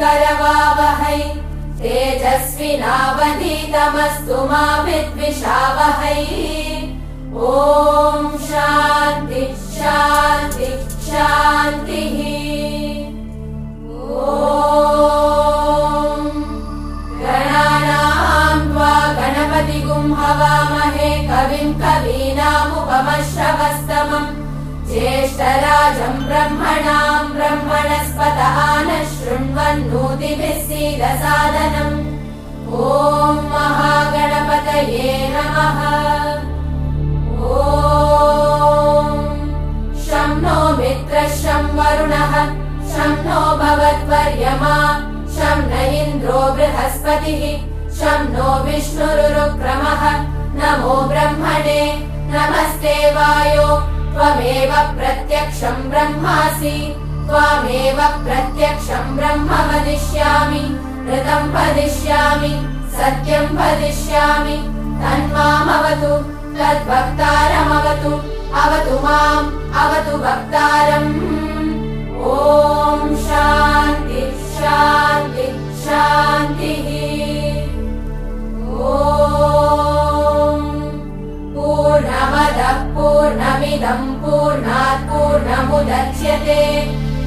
करवावहै। तेजस्विनावधीतमस्तु मा विद्विषावहै। ॐ शान्ति शान्ति शान्तिः। गणानाम् त्वा गणपतिगुं हवामहे कविम् कवीनामुपमश्रवस्तमम् ज्येष्ठराजम् ब्रह्मणाम् ब्रह्मणस्पत न शृण्वन्नोतिभिः सीदसादनम् ॐ महागणपतये नमः। ॐ शं नो मित्रः शं वरुणः शं नो भवद्वर्यमा शं न इन्द्रो बृहस्पतिः शं नो विष्णुरुक्रमः नमो ब्रह्मणे नमस्ते वायो त्वमेव प्रत्यक्षम् ब्रह्मासि त्वामेव प्रत्यक्षम् ब्रह्म वदिष्यामि ऋतम् वदिष्यामि सत्यम् वदिष्यामि। तन्मामवतु तद्भक्तारमवतु अवतु माम् अवतु भक्तारम् ॐ शान्ति शान्ति शान्तिः। ॐ पूर्णमदः पूर्णमिदम् पूर्णात् पूर्णमुदच्यते